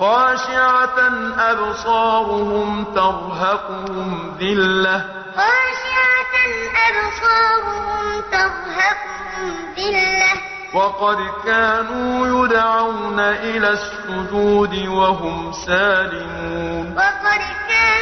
خَاشِعَةً أَبْصَارُهُمْ تَرْهَقُهُمْ ذِلَّةٌ ۖ. خَاشِعَةً أَبْصَارُهُمْ تَرْهَقُهُمْ ذِلَّةٌ ۖ. وَقَدْ كَانُوا يُدْعَوْنَ إِلَى السُّجُودِ وَهُمْ سَالِمُونَ. وقد كانوا